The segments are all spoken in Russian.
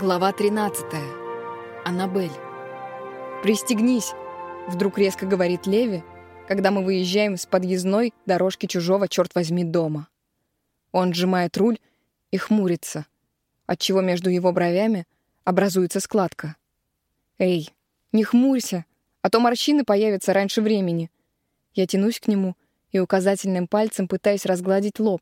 Глава 13. Аннабель. «Пристегнись!» — вдруг резко говорит Леви, когда мы выезжаем с подъездной дорожки чужого, черт возьми, дома. Он сжимает руль и хмурится, отчего между его бровями образуется складка. «Эй, не хмурься, а то морщины появятся раньше времени». Я тянусь к нему и указательным пальцем пытаюсь разгладить лоб,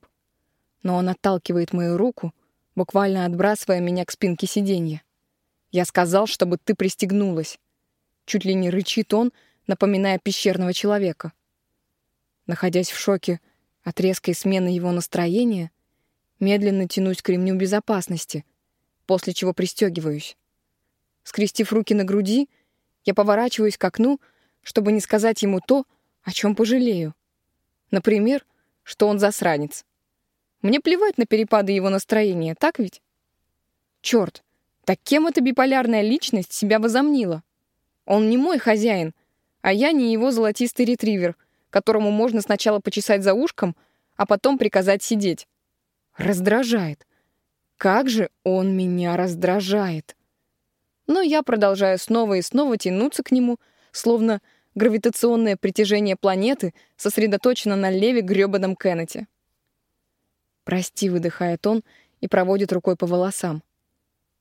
но он отталкивает мою руку — буквально отбрасывая меня к спинке сиденья. «Я сказал, чтобы ты пристегнулась». Чуть ли не рычит он, напоминая пещерного человека. Находясь в шоке от резкой смены его настроения, медленно тянусь к ремню безопасности, после чего пристегиваюсь. Скрестив руки на груди, я поворачиваюсь к окну, чтобы не сказать ему то, о чем пожалею. Например, что он засранец. Мне плевать на перепады его настроения, так ведь? Черт, так кем эта биполярная личность себя возомнила? Он не мой хозяин, а я не его золотистый ретривер, которому можно сначала почесать за ушком, а потом приказать сидеть. Раздражает. Как же он меня раздражает. Но я продолжаю снова и снова тянуться к нему, словно гравитационное притяжение планеты сосредоточено на леве грёбаном Кеннете. «Прости», — выдыхает он и проводит рукой по волосам.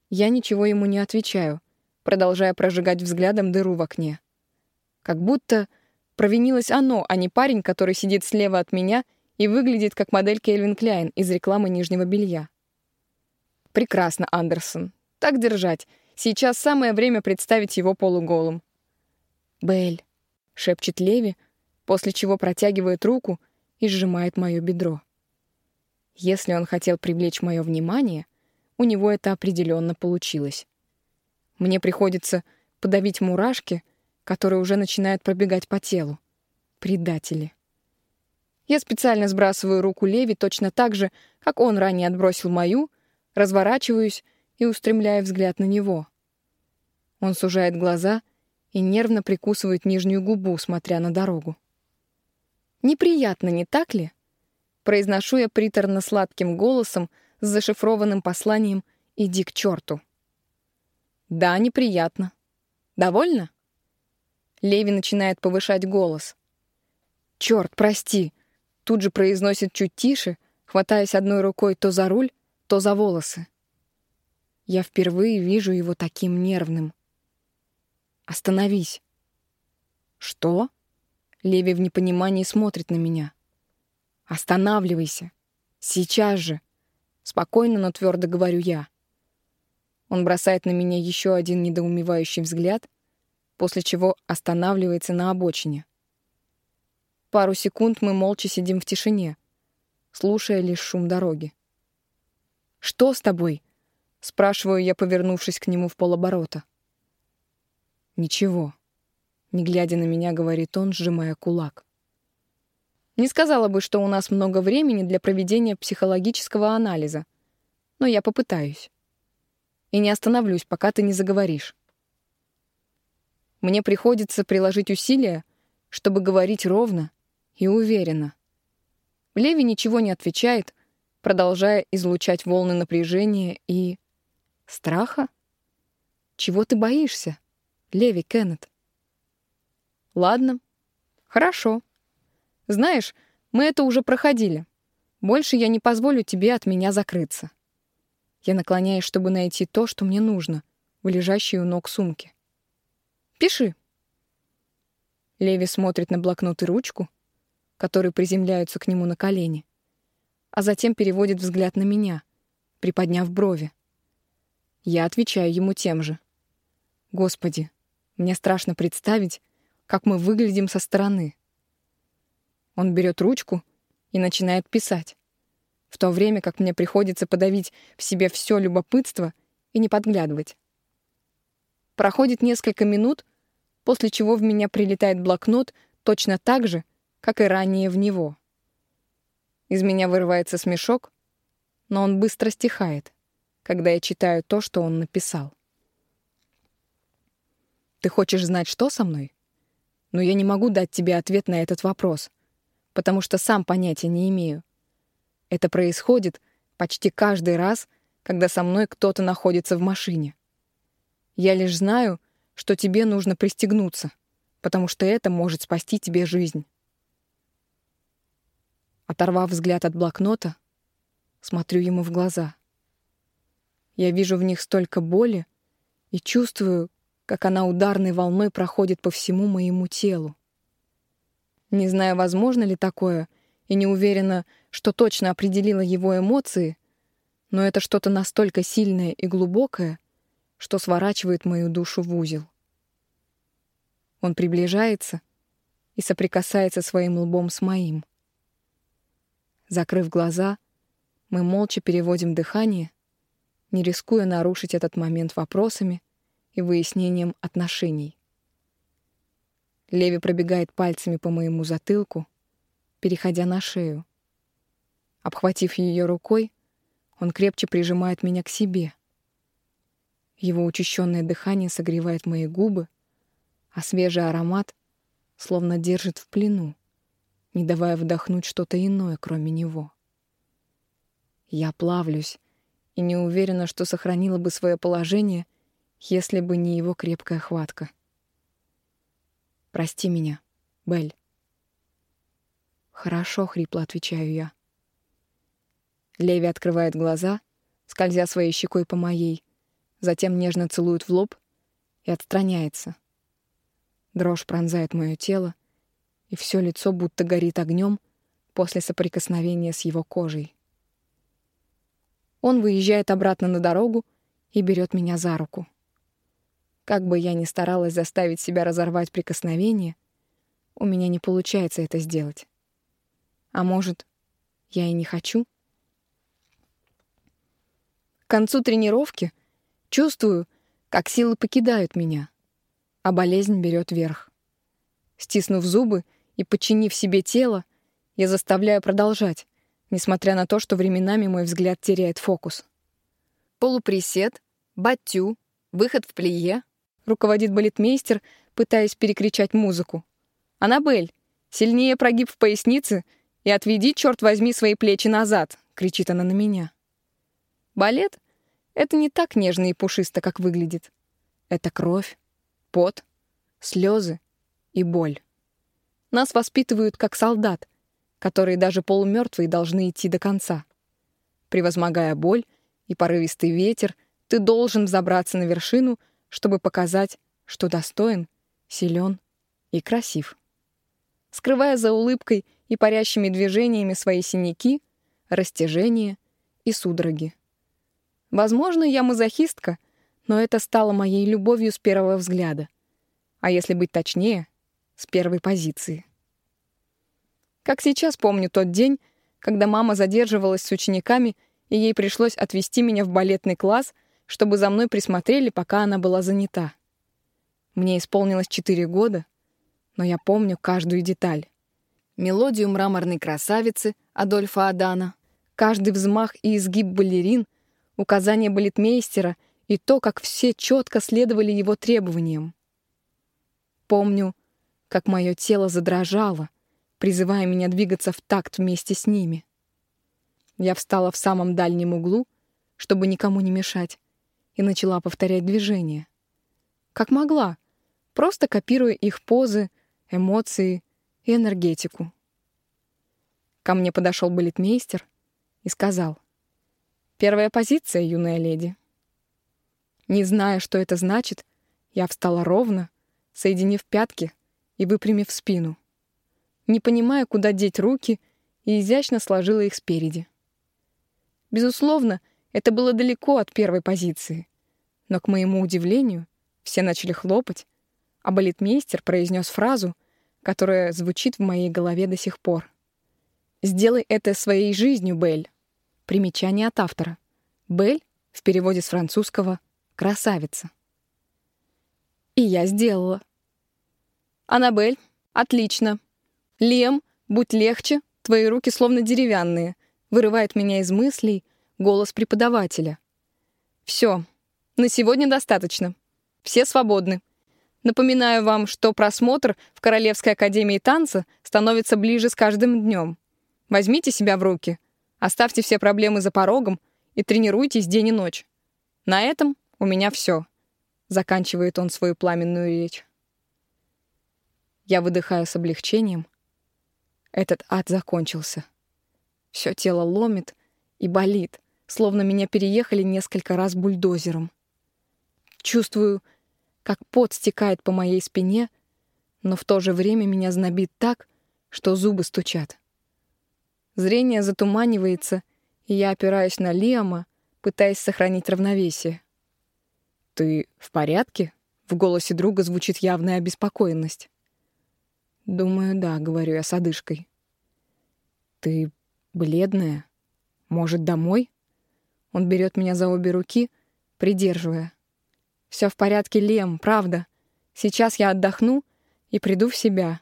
Я ничего ему не отвечаю, продолжая прожигать взглядом дыру в окне. Как будто провинилось оно, а не парень, который сидит слева от меня и выглядит как модель Кельвин Кляйн из рекламы нижнего белья. Прекрасно, Андерсон. Так держать. Сейчас самое время представить его полуголым. «Белль», — шепчет Леви, после чего протягивает руку и сжимает мое бедро. Если он хотел привлечь мое внимание, у него это определенно получилось. Мне приходится подавить мурашки, которые уже начинают пробегать по телу. Предатели. Я специально сбрасываю руку Леви точно так же, как он ранее отбросил мою, разворачиваюсь и устремляю взгляд на него. Он сужает глаза и нервно прикусывает нижнюю губу, смотря на дорогу. Неприятно, не так ли? Произношу я приторно-сладким голосом с зашифрованным посланием «Иди к черту». Да, неприятно. Довольно? Леви начинает повышать голос. «Черт, прости!» Тут же произносит чуть тише, хватаясь одной рукой то за руль, то за волосы. Я впервые вижу его таким нервным. «Остановись!» «Что?» Леви в непонимании смотрит на меня. «Останавливайся! Сейчас же!» Спокойно, но твердо говорю я. Он бросает на меня еще один недоумевающий взгляд, после чего останавливается на обочине. Пару секунд мы молча сидим в тишине, слушая лишь шум дороги. «Что с тобой?» — спрашиваю я, повернувшись к нему в полоборота. «Ничего», — не глядя на меня, говорит он, сжимая кулак. Не сказала бы, что у нас много времени для проведения психологического анализа, но я попытаюсь. И не остановлюсь, пока ты не заговоришь. Мне приходится приложить усилия, чтобы говорить ровно и уверенно. Леви ничего не отвечает, продолжая излучать волны напряжения и... страха? Чего ты боишься, Леви Кеннет? Ладно, хорошо. Знаешь, мы это уже проходили. Больше я не позволю тебе от меня закрыться. Я наклоняюсь, чтобы найти то, что мне нужно, в лежащей у ног сумке. Пиши. Леви смотрит на блокнот и ручку, которые приземляются к нему на колени, а затем переводит взгляд на меня, приподняв брови. Я отвечаю ему тем же. Господи, мне страшно представить, как мы выглядим со стороны. Он берет ручку и начинает писать, в то время как мне приходится подавить в себе все любопытство и не подглядывать. Проходит несколько минут, после чего в меня прилетает блокнот точно так же, как и ранее в него. Из меня вырывается смешок, но он быстро стихает, когда я читаю то, что он написал. Ты хочешь знать, что со мной? Но я не могу дать тебе ответ на этот вопрос потому что сам понятия не имею. Это происходит почти каждый раз, когда со мной кто-то находится в машине. Я лишь знаю, что тебе нужно пристегнуться, потому что это может спасти тебе жизнь. Оторвав взгляд от блокнота, смотрю ему в глаза. Я вижу в них столько боли и чувствую, как она ударной волной проходит по всему моему телу. Не знаю, возможно ли такое, и не уверена, что точно определила его эмоции, но это что-то настолько сильное и глубокое, что сворачивает мою душу в узел. Он приближается и соприкасается своим лбом с моим. Закрыв глаза, мы молча переводим дыхание, не рискуя нарушить этот момент вопросами и выяснением отношений. Леви пробегает пальцами по моему затылку, переходя на шею. Обхватив ее рукой, он крепче прижимает меня к себе. Его учащенное дыхание согревает мои губы, а свежий аромат словно держит в плену, не давая вдохнуть что-то иное, кроме него. Я плавлюсь и не уверена, что сохранила бы свое положение, если бы не его крепкая хватка. «Прости меня, Белль». «Хорошо», — хрипло отвечаю я. Леви открывает глаза, скользя своей щекой по моей, затем нежно целует в лоб и отстраняется. Дрожь пронзает мое тело, и все лицо будто горит огнем после соприкосновения с его кожей. Он выезжает обратно на дорогу и берет меня за руку. Как бы я ни старалась заставить себя разорвать прикосновение, у меня не получается это сделать. А может, я и не хочу? К концу тренировки чувствую, как силы покидают меня, а болезнь берет верх. Стиснув зубы и подчинив себе тело, я заставляю продолжать, несмотря на то, что временами мой взгляд теряет фокус. Полуприсед, батю, выход в плие, руководит балетмейстер, пытаясь перекричать музыку. «Аннабель, сильнее прогиб в пояснице и отведи, черт возьми, свои плечи назад!» — кричит она на меня. Балет — это не так нежно и пушисто, как выглядит. Это кровь, пот, слезы и боль. Нас воспитывают как солдат, которые даже полумертвые должны идти до конца. Превозмогая боль и порывистый ветер, ты должен взобраться на вершину, чтобы показать, что достоин, силен и красив. Скрывая за улыбкой и парящими движениями свои синяки, растяжения и судороги. Возможно, я мазохистка, но это стало моей любовью с первого взгляда. А если быть точнее, с первой позиции. Как сейчас помню тот день, когда мама задерживалась с учениками, и ей пришлось отвезти меня в балетный класс, чтобы за мной присмотрели, пока она была занята. Мне исполнилось четыре года, но я помню каждую деталь. Мелодию мраморной красавицы Адольфа Адана, каждый взмах и изгиб балерин, указания балетмейстера и то, как все четко следовали его требованиям. Помню, как мое тело задрожало, призывая меня двигаться в такт вместе с ними. Я встала в самом дальнем углу, чтобы никому не мешать, и начала повторять движения. Как могла, просто копируя их позы, эмоции и энергетику. Ко мне подошел балетмейстер и сказал, «Первая позиция, юная леди». Не зная, что это значит, я встала ровно, соединив пятки и выпрямив спину. Не понимая, куда деть руки, и изящно сложила их спереди. Безусловно, это было далеко от первой позиции. Но, к моему удивлению, все начали хлопать, а балетмейстер произнес фразу, которая звучит в моей голове до сих пор. «Сделай это своей жизнью, Белль». Примечание от автора. «Белль» в переводе с французского «красавица». И я сделала. «Аннабель, отлично. Лем, будь легче, твои руки словно деревянные», вырывает меня из мыслей голос преподавателя. «Все, на сегодня достаточно. Все свободны. Напоминаю вам, что просмотр в Королевской академии танца становится ближе с каждым днем. Возьмите себя в руки, оставьте все проблемы за порогом и тренируйтесь день и ночь. На этом у меня все. Заканчивает он свою пламенную речь. Я выдыхаю с облегчением. Этот ад закончился. Все тело ломит и болит, словно меня переехали несколько раз бульдозером. Чувствую, как пот стекает по моей спине, но в то же время меня знобит так, что зубы стучат. Зрение затуманивается, и я опираюсь на Лиама, пытаясь сохранить равновесие. «Ты в порядке?» — в голосе друга звучит явная обеспокоенность. «Думаю, да», — говорю я с одышкой. «Ты бледная? Может, домой?» Он берет меня за обе руки, придерживая. «Все в порядке, Лем, правда. Сейчас я отдохну и приду в себя».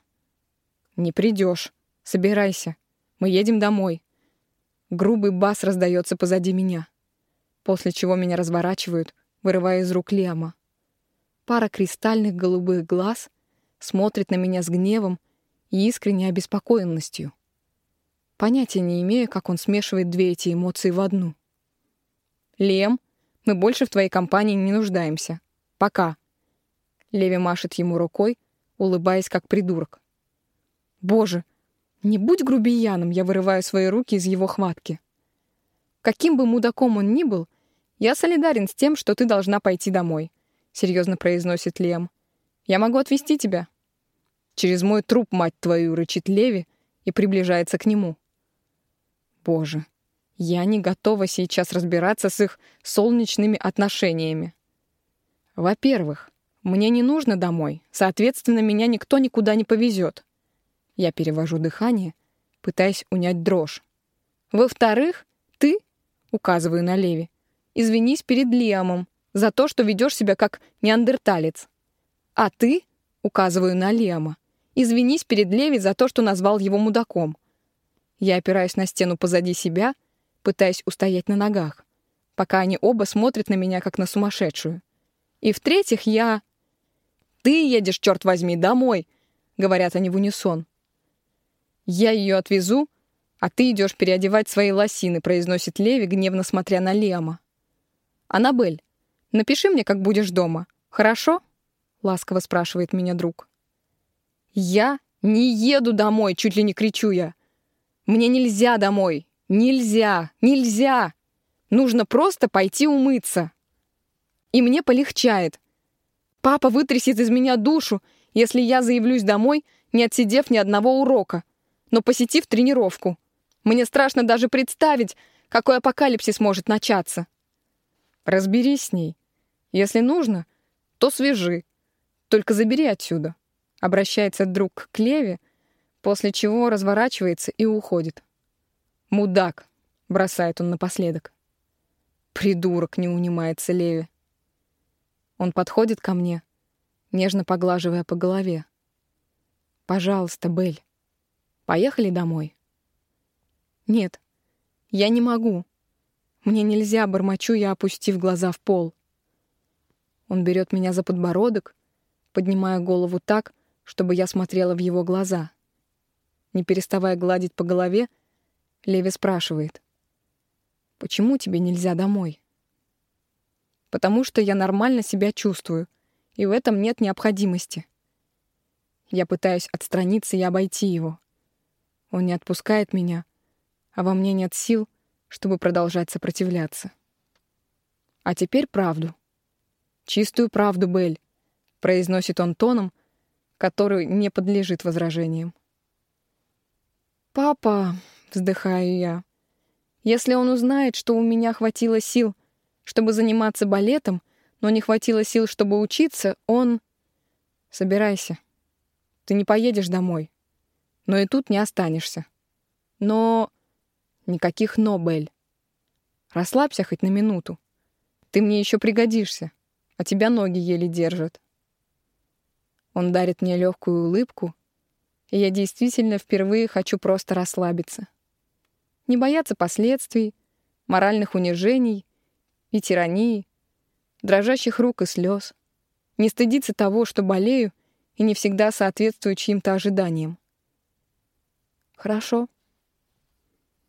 «Не придешь. Собирайся. Мы едем домой». Грубый бас раздается позади меня, после чего меня разворачивают, вырывая из рук Лема. Пара кристальных голубых глаз смотрит на меня с гневом и искренней обеспокоенностью. Понятия не имею, как он смешивает две эти эмоции в одну. «Лем, мы больше в твоей компании не нуждаемся. Пока». Леви машет ему рукой, улыбаясь как придурок. «Боже, не будь грубияном!» Я вырываю свои руки из его хватки. «Каким бы мудаком он ни был, я солидарен с тем, что ты должна пойти домой», — серьезно произносит Лем. «Я могу отвезти тебя». Через мой труп, мать твою, рычит Леви и приближается к нему. Боже, я не готова сейчас разбираться с их солнечными отношениями. Во-первых, мне не нужно домой, соответственно, меня никто никуда не повезет. Я перевожу дыхание, пытаясь унять дрожь. Во-вторых, ты, указываю на Леви, извинись перед Лиамом за то, что ведешь себя как неандерталец. А ты, указываю на Лиама, Извинись перед Леви за то, что назвал его мудаком. Я опираюсь на стену позади себя, пытаясь устоять на ногах, пока они оба смотрят на меня, как на сумасшедшую. И в-третьих, я... «Ты едешь, черт возьми, домой!» — говорят они в унисон. «Я ее отвезу, а ты идешь переодевать свои лосины», — произносит Леви, гневно смотря на Лема. «Аннабель, напиши мне, как будешь дома, хорошо?» — ласково спрашивает меня друг. «Я не еду домой!» — чуть ли не кричу я. «Мне нельзя домой! Нельзя! Нельзя! Нужно просто пойти умыться!» И мне полегчает. Папа вытрясет из меня душу, если я заявлюсь домой, не отсидев ни одного урока, но посетив тренировку. Мне страшно даже представить, какой апокалипсис может начаться. Разберись с ней. Если нужно, то свяжи. Только забери отсюда. Обращается друг к Леве, после чего разворачивается и уходит. «Мудак!» — бросает он напоследок. «Придурок!» — не унимается Леви. Он подходит ко мне, нежно поглаживая по голове. «Пожалуйста, Бель, поехали домой?» «Нет, я не могу. Мне нельзя, бормочу я, опустив глаза в пол». Он берет меня за подбородок, поднимая голову так, чтобы я смотрела в его глаза. Не переставая гладить по голове, Леви спрашивает. «Почему тебе нельзя домой?» «Потому что я нормально себя чувствую, и в этом нет необходимости». Я пытаюсь отстраниться и обойти его. Он не отпускает меня, а во мне нет сил, чтобы продолжать сопротивляться. А теперь правду. Чистую правду, Бель, произносит он тоном, который не подлежит возражениям. «Папа», — вздыхаю я, — «если он узнает, что у меня хватило сил, чтобы заниматься балетом, но не хватило сил, чтобы учиться, он...» «Собирайся. Ты не поедешь домой. Но и тут не останешься. Но... Никаких «но», Бель. Расслабься хоть на минуту. Ты мне еще пригодишься, а тебя ноги еле держат. Он дарит мне легкую улыбку, и я действительно впервые хочу просто расслабиться. Не бояться последствий, моральных унижений и тирании, дрожащих рук и слез. Не стыдиться того, что болею и не всегда соответствую чьим-то ожиданиям. «Хорошо»,